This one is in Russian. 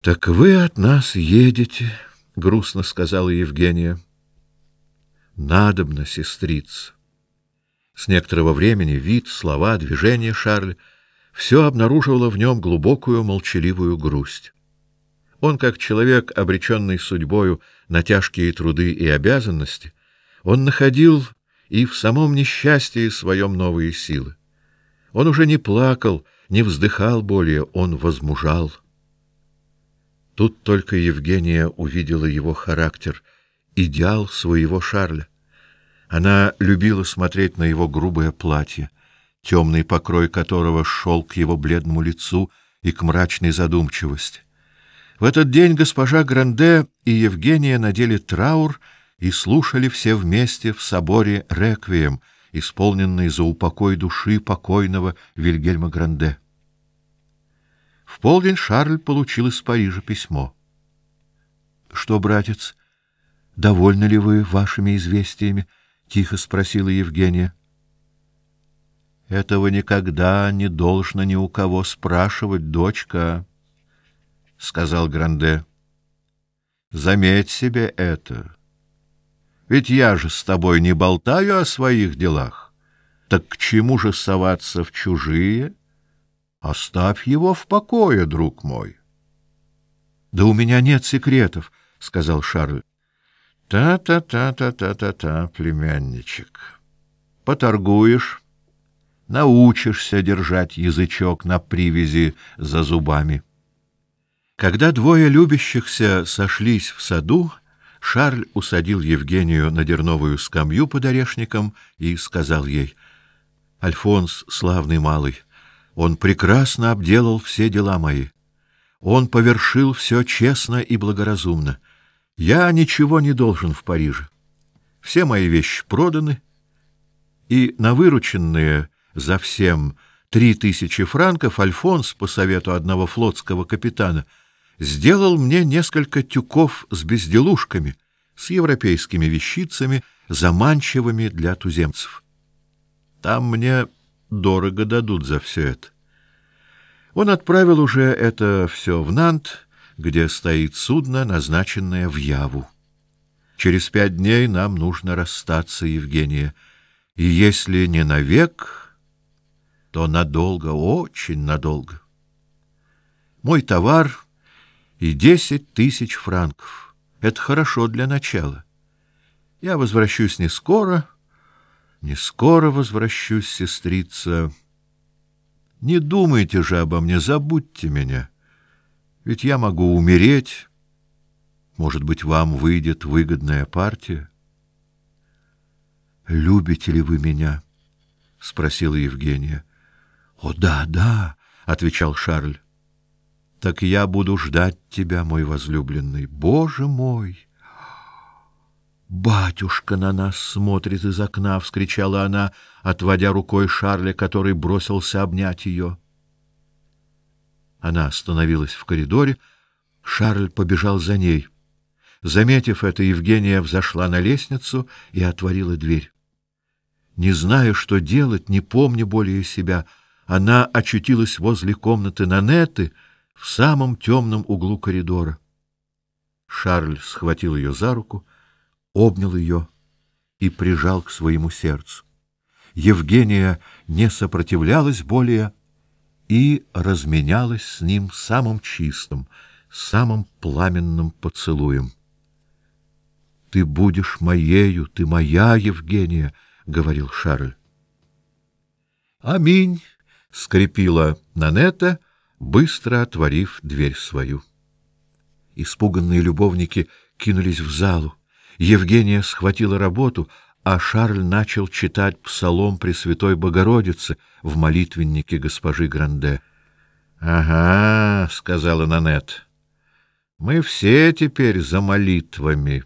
— Так вы от нас едете, — грустно сказала Евгения. — Надобно, сестрица. С некоторого времени вид, слова, движения Шарль все обнаруживало в нем глубокую молчаливую грусть. Он, как человек, обреченный судьбою на тяжкие труды и обязанности, он находил и в самом несчастье своем новые силы. Он уже не плакал, не вздыхал более, он возмужал. Тут только Евгения увидела его характер, идеал своего Шарля. Она любила смотреть на его грубое платье, темный покрой которого шел к его бледному лицу и к мрачной задумчивости. В этот день госпожа Гранде и Евгения надели траур и слушали все вместе в соборе реквием, исполненный за упокой души покойного Вильгельма Гранде. В полдень Шарль получил из Парижа письмо. — Что, братец, довольны ли вы вашими известиями? — тихо спросила Евгения. — Этого никогда не должно ни у кого спрашивать, дочка, — сказал Гранде. — Заметь себе это. Ведь я же с тобой не болтаю о своих делах. Так к чему же соваться в чужие? — Оставь его в покое, друг мой. — Да у меня нет секретов, — сказал Шарль. Та-та-та-та-та-та-та, племянничек. Поторгуешь, научишься держать язычок на привязи за зубами. Когда двое любящихся сошлись в саду, Шарль усадил Евгению на дерновую скамью под орешником и сказал ей: "Альфонс, славный малый, он прекрасно обделал все дела мои. Он повершил все честно и благоразумно. Я ничего не должен в Париже. Все мои вещи проданы, и на вырученные за всем три тысячи франков Альфонс по совету одного флотского капитана сделал мне несколько тюков с безделушками, с европейскими вещицами, заманчивыми для туземцев. Там мне дорого дадут за все это. Он отправил уже это все в Нант, где стоит судно, назначенное в Яву. Через пять дней нам нужно расстаться, Евгения. И если не навек, то надолго, очень надолго. Мой товар и десять тысяч франков. Это хорошо для начала. Я возвращусь не скоро, не скоро возвращусь, сестрица. Не думайте же обо мне, забудьте меня. Ведь я могу умереть. Может быть, вам выйдет выгодная партия. Любите ли вы меня? спросила Евгения. О да, да, отвечал Шарль. Так я буду ждать тебя, мой возлюбленный. Боже мой! Батюшка на нас смотрит из окна, вскричала она, отводя рукой Шарля, который бросился обнять ее. Она остановилась в коридоре, Шарль побежал за ней. Заметив это, Евгения взошла на лестницу и отворила дверь. Не зная, что делать, не помня более себя, она очутилась возле комнаты Нанеты в самом темном углу коридора. Шарль схватил ее за руку обнял ее и прижал к своему сердцу. Евгения не сопротивлялась более и разменялась с ним самым чистым, самым пламенным поцелуем. Ты будешь моею, ты моя, Евгения, говорил Шарль. Аминь, скрипила Нанета, быстро отворив дверь свою. Испуганные любовники кинулись в залу. Евгения схватила работу, а Шарль начал читать псалом Пресвятой Богородицы в молитвеннике госпожи Гранде. "Ага", сказала Нанет. "Мы все теперь за молитвами".